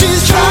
she's trying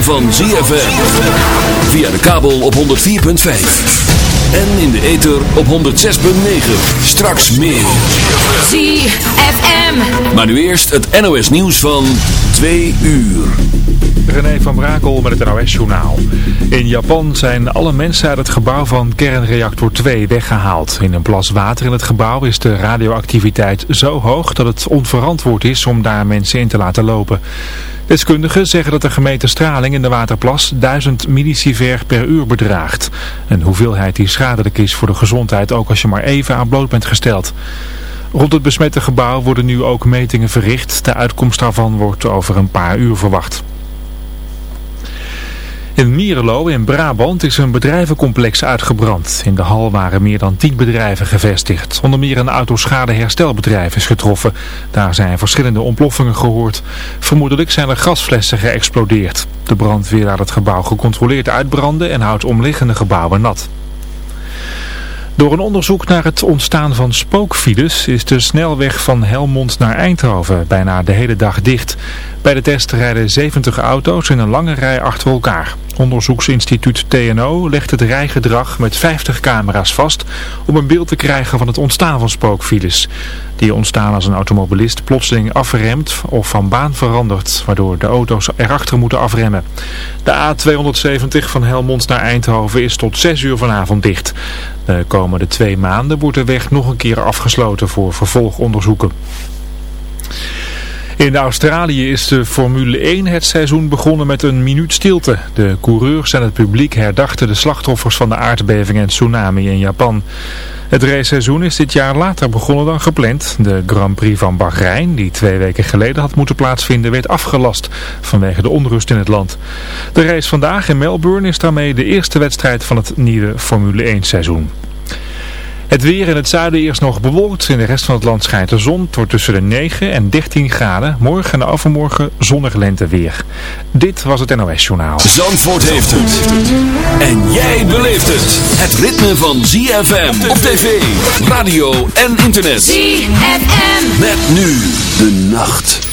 van ZFM. Via de kabel op 104.5. En in de ether op 106.9. Straks meer. ZFM. Maar nu eerst het NOS nieuws van 2 uur. René van Brakel met het NOS-journaal. In Japan zijn alle mensen uit het gebouw van kernreactor 2 weggehaald. In een plas water in het gebouw is de radioactiviteit zo hoog dat het onverantwoord is om daar mensen in te laten lopen. Deskundigen zeggen dat de gemeten straling in de waterplas 1000 millisievert per uur bedraagt. Een hoeveelheid die schadelijk is voor de gezondheid ook als je maar even aan bloot bent gesteld. Rond het besmette gebouw worden nu ook metingen verricht. De uitkomst daarvan wordt over een paar uur verwacht. In Mierelo in Brabant is een bedrijvencomplex uitgebrand. In de hal waren meer dan tien bedrijven gevestigd. Onder meer een autoschadeherstelbedrijf is getroffen. Daar zijn verschillende ontploffingen gehoord. Vermoedelijk zijn er gasflessen geëxplodeerd. De brandweer laat het gebouw gecontroleerd uitbranden en houdt omliggende gebouwen nat. Door een onderzoek naar het ontstaan van spookfiles is de snelweg van Helmond naar Eindhoven bijna de hele dag dicht. Bij de test rijden 70 auto's in een lange rij achter elkaar. Onderzoeksinstituut TNO legt het rijgedrag met 50 camera's vast om een beeld te krijgen van het ontstaan van spookfiles. Die ontstaan als een automobilist plotseling afremt of van baan verandert, waardoor de auto's erachter moeten afremmen. De A270 van Helmond naar Eindhoven is tot 6 uur vanavond dicht. De komende twee maanden wordt de weg nog een keer afgesloten voor vervolgonderzoeken. In Australië is de Formule 1 het seizoen begonnen met een minuut stilte. De coureurs en het publiek herdachten de slachtoffers van de aardbeving en tsunami in Japan. Het raceseizoen is dit jaar later begonnen dan gepland. De Grand Prix van Bahrein, die twee weken geleden had moeten plaatsvinden, werd afgelast vanwege de onrust in het land. De race vandaag in Melbourne is daarmee de eerste wedstrijd van het nieuwe Formule 1 seizoen. Het weer in het zuiden eerst nog bewolkt. In de rest van het land schijnt de zon. Het wordt tussen de 9 en 13 graden. Morgen en overmorgen zonnig lenteweer. Dit was het NOS Journaal. Zandvoort heeft het. En jij beleeft het. Het ritme van ZFM op tv, radio en internet. ZFM. Met nu de nacht.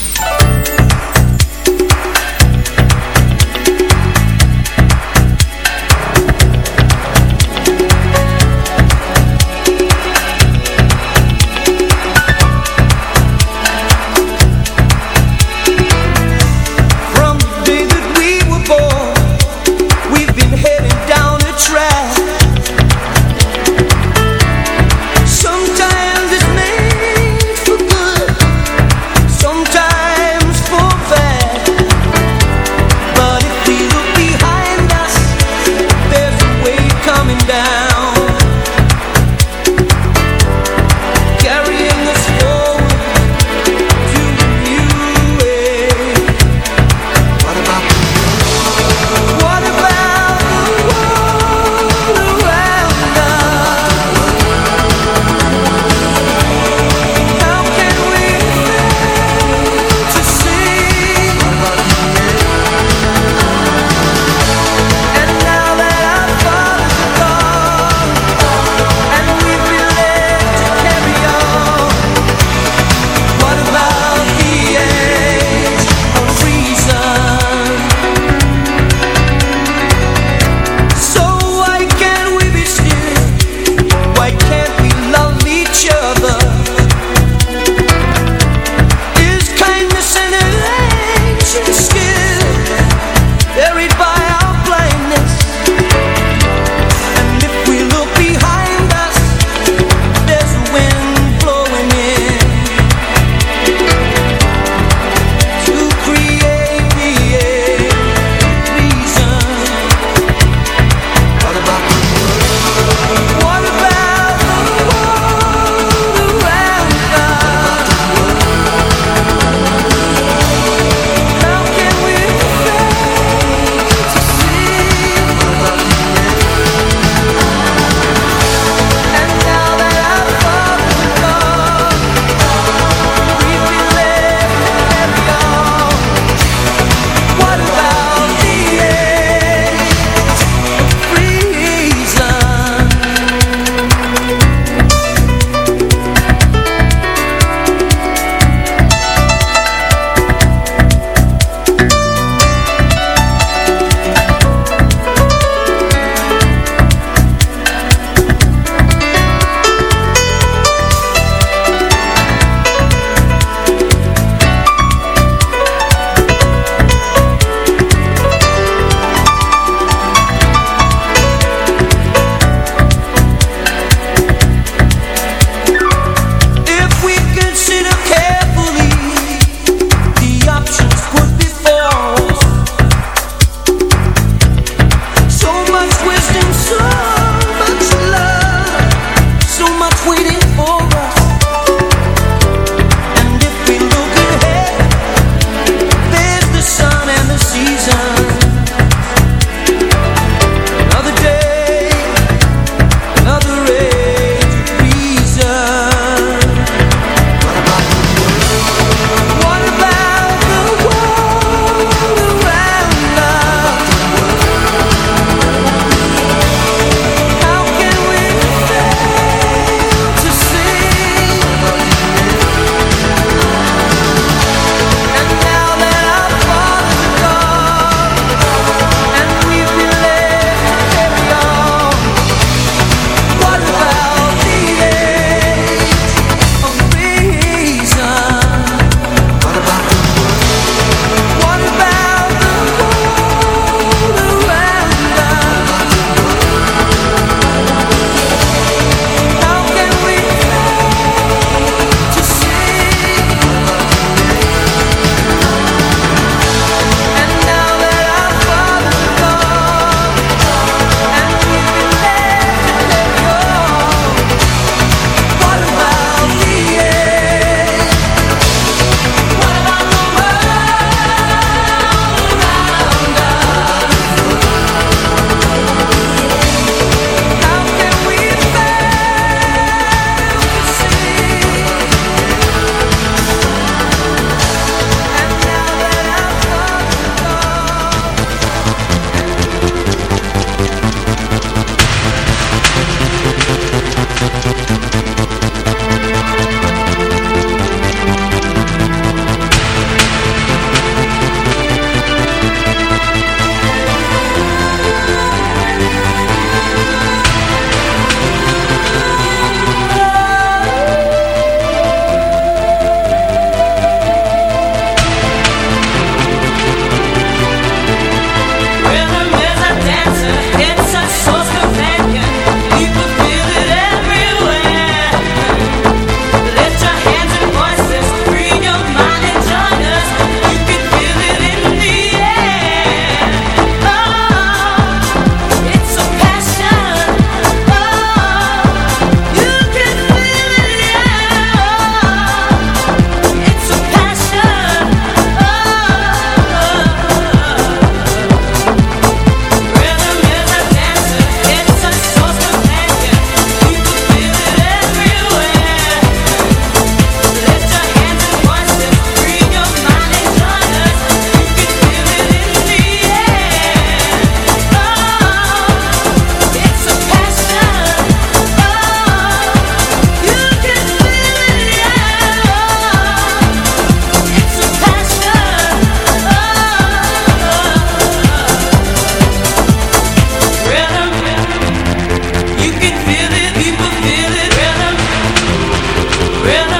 When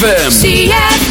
ZFM.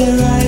there I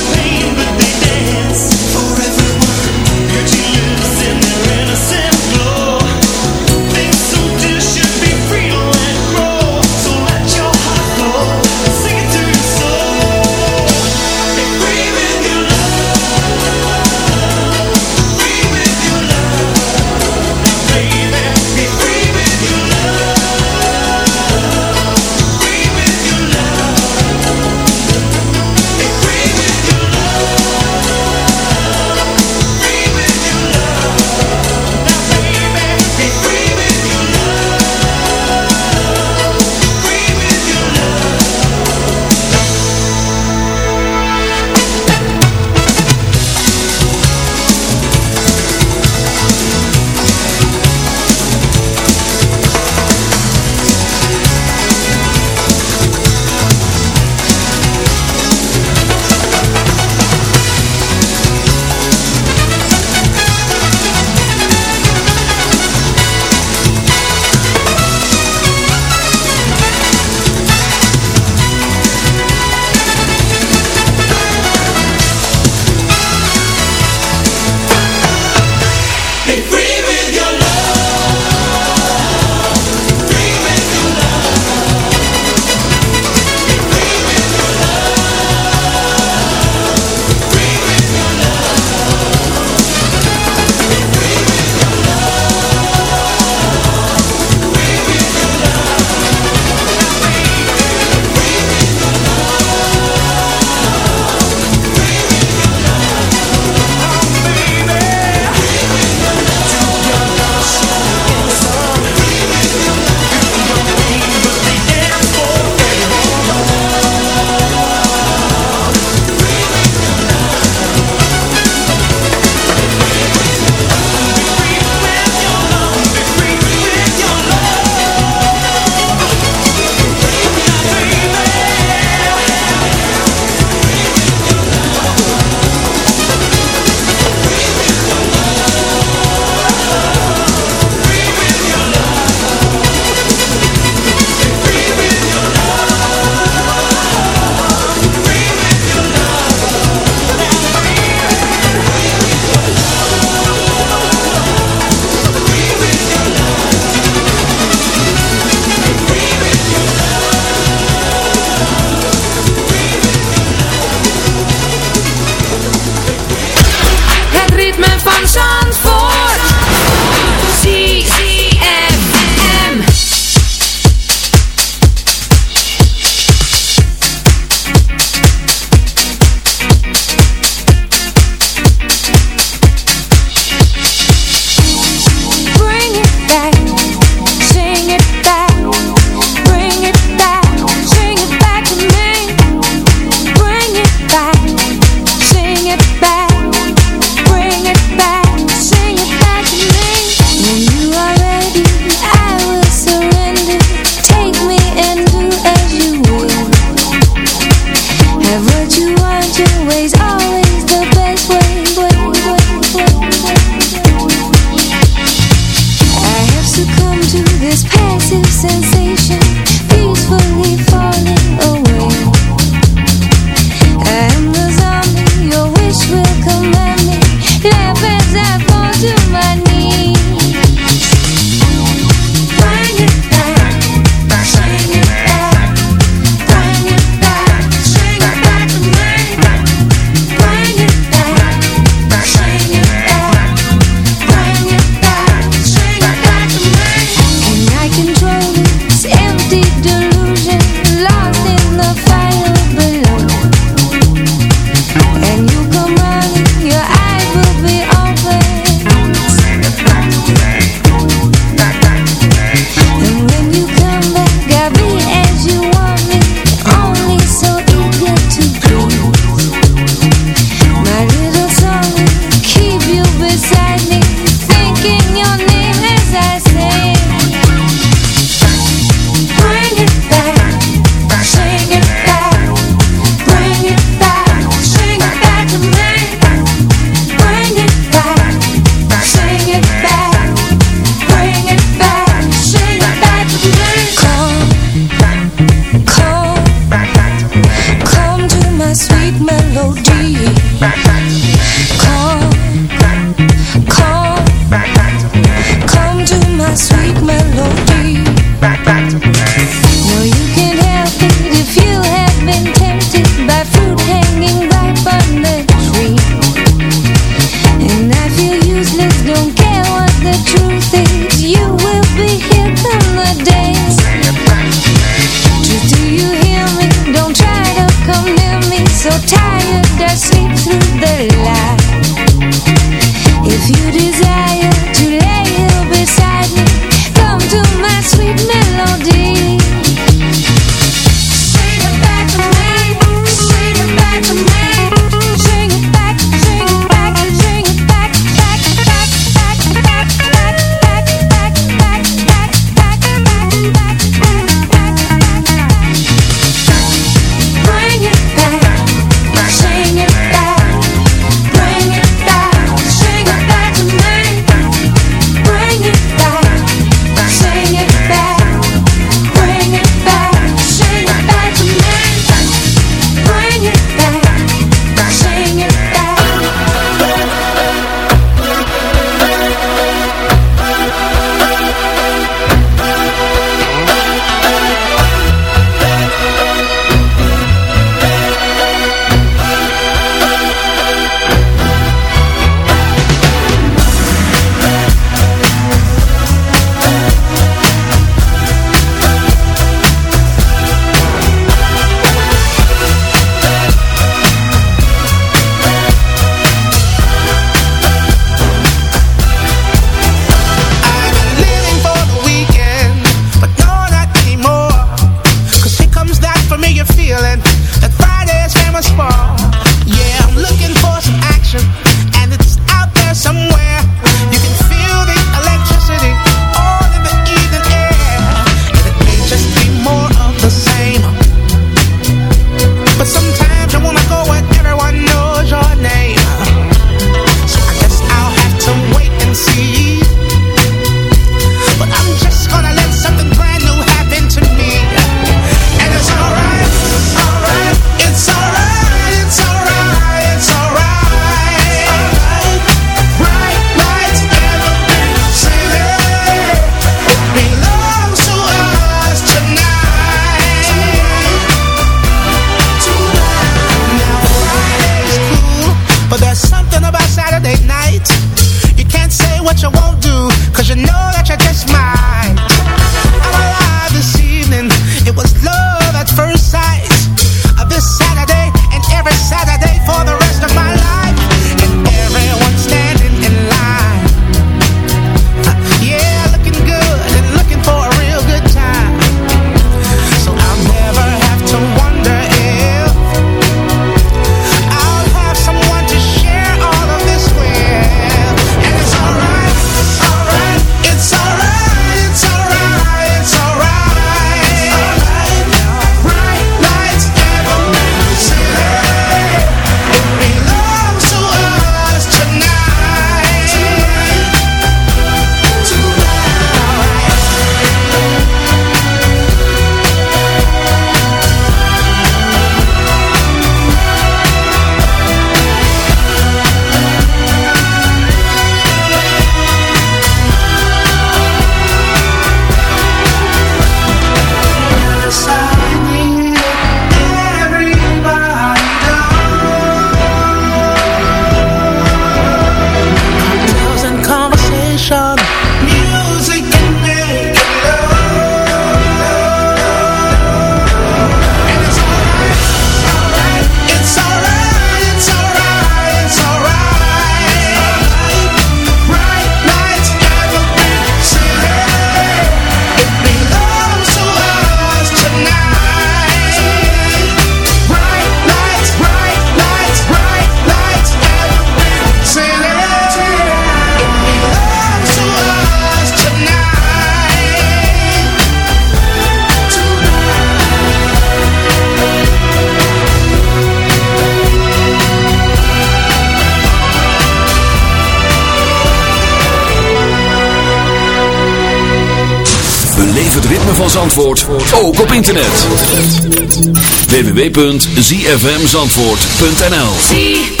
www.zfmzandvoort.nl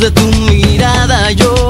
De tu mirada. Yo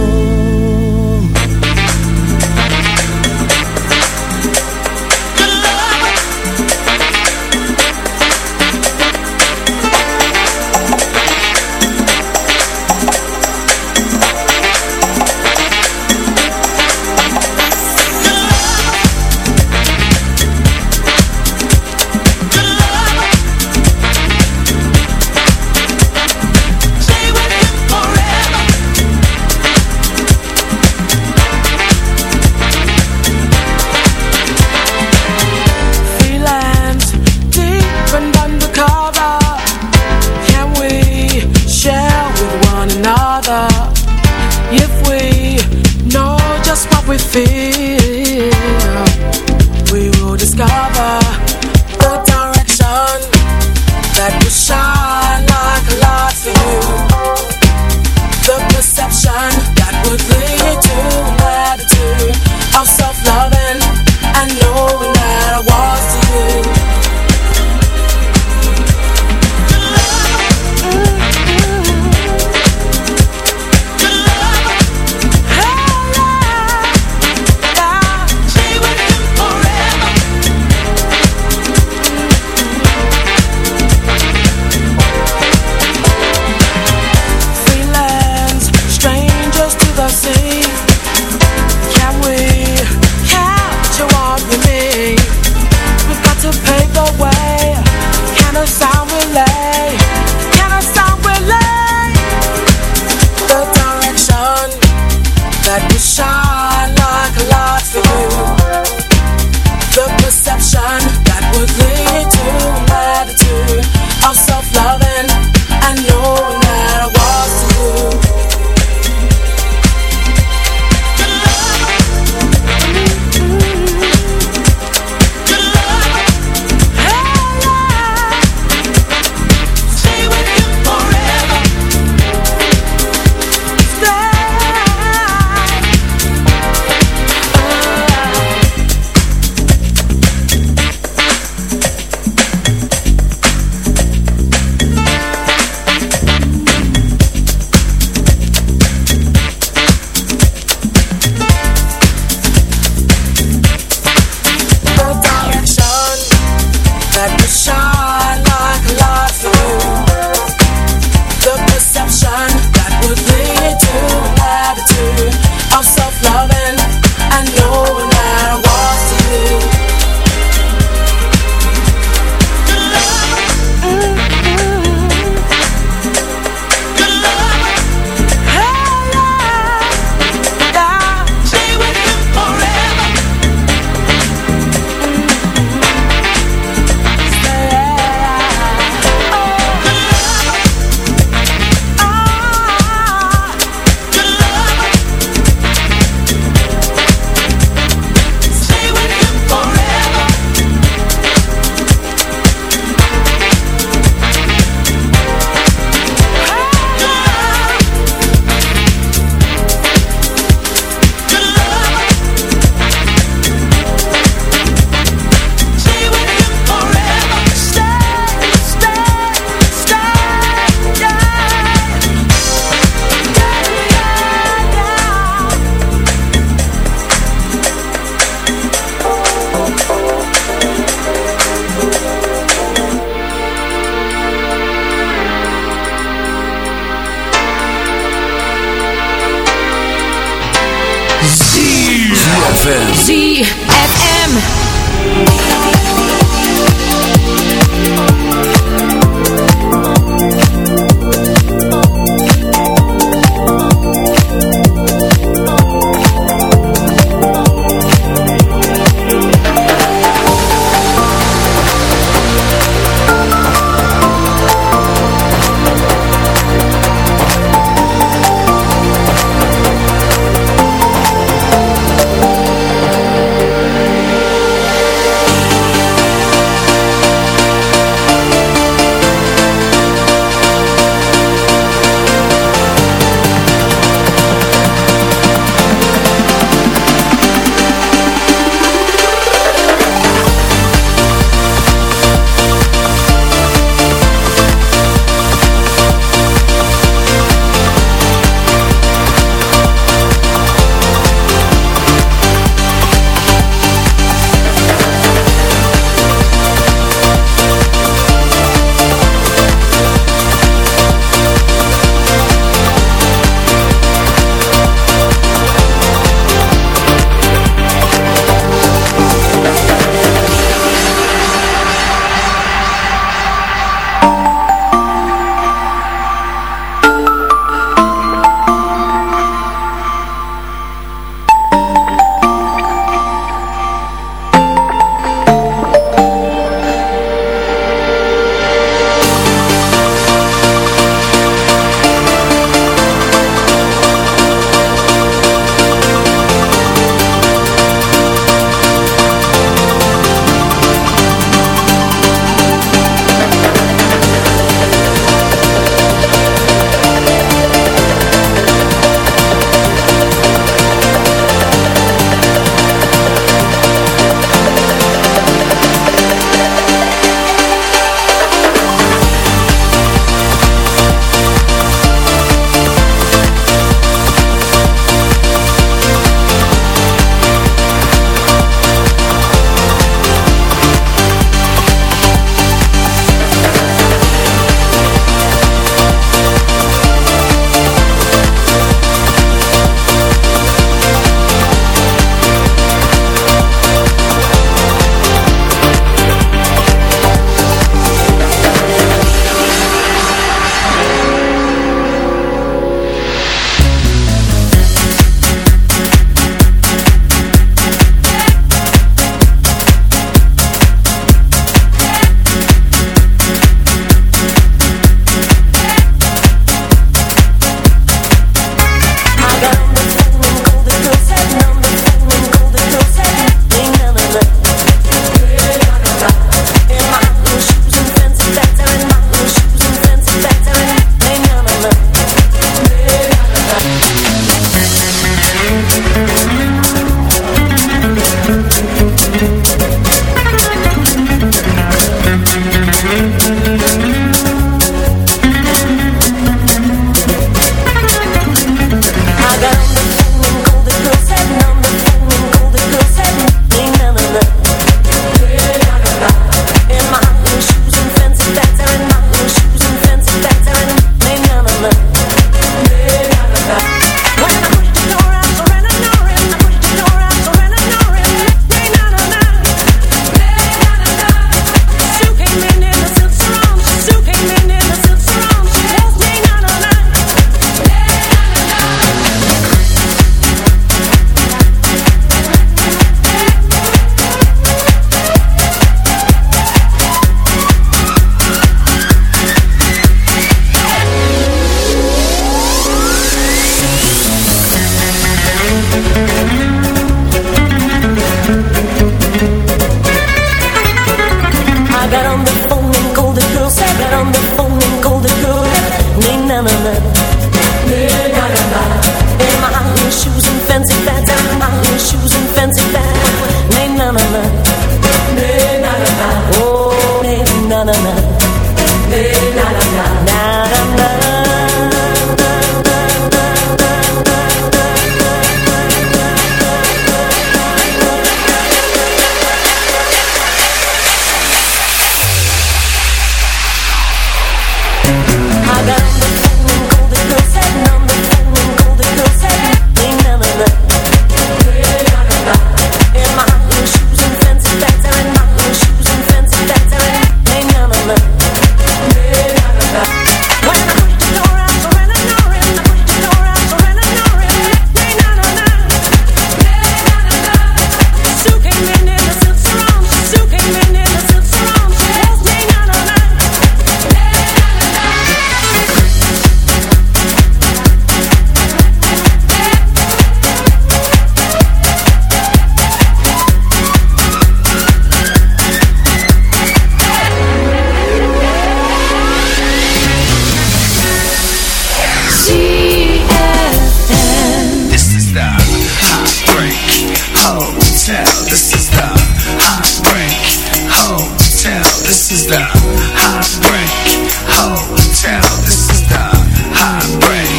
Heartbreak Hotel. This is the Heartbreak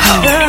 Hotel.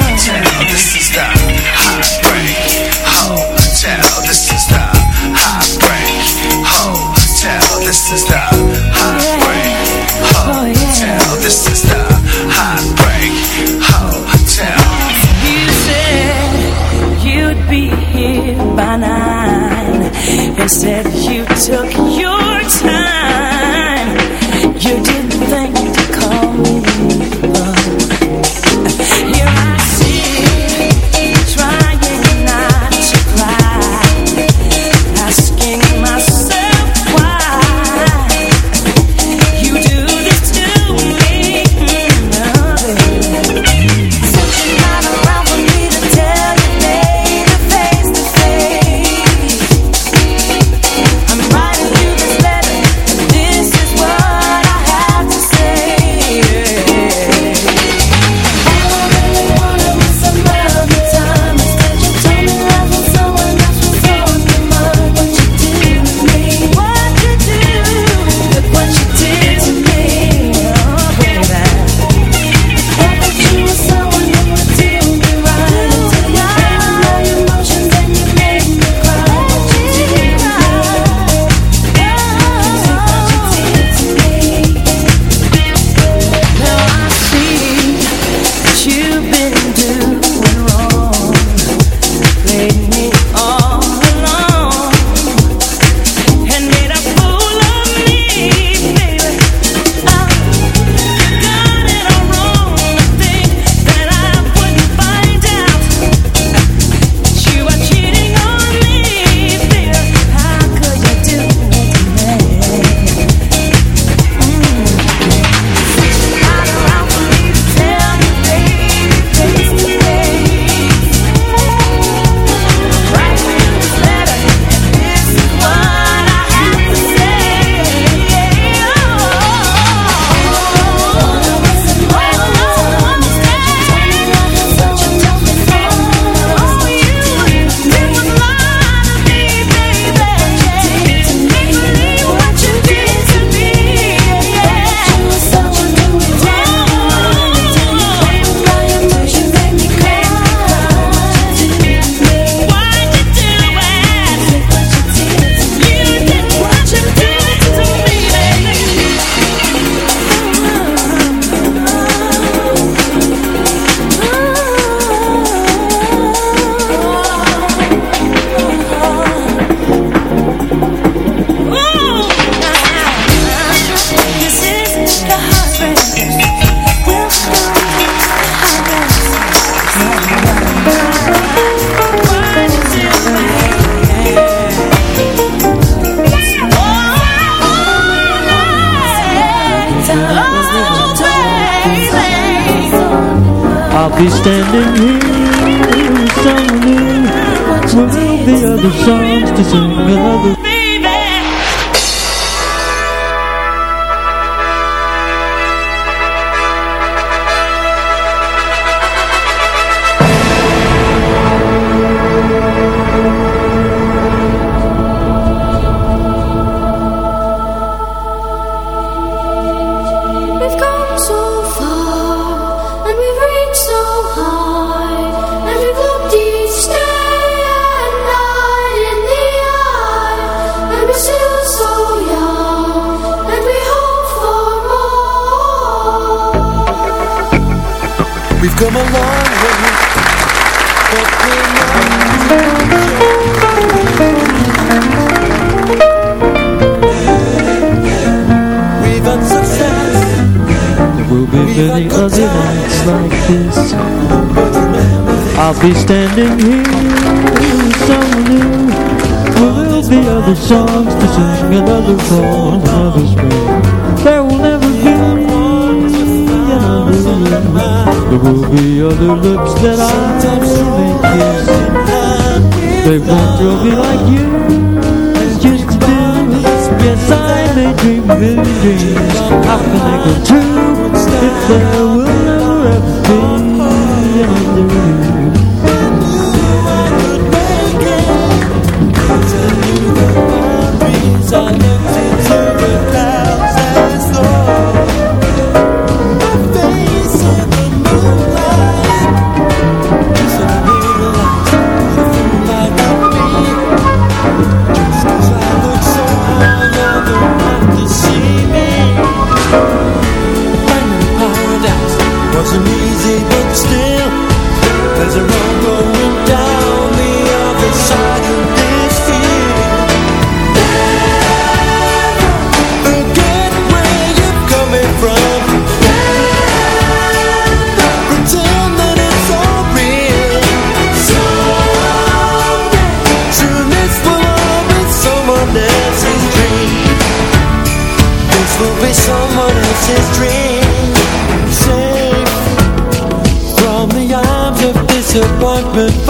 We've come along with me. We've had success. There will be We've many other nights like this. I'll be standing here, with someone new. Will be other songs to sing, another song, another spring? There There will be other lips that I only kiss. They won't thrill me like you used to do. Yes, I may dream vivid dreams. How can they come true if there will never ever be another? I know happen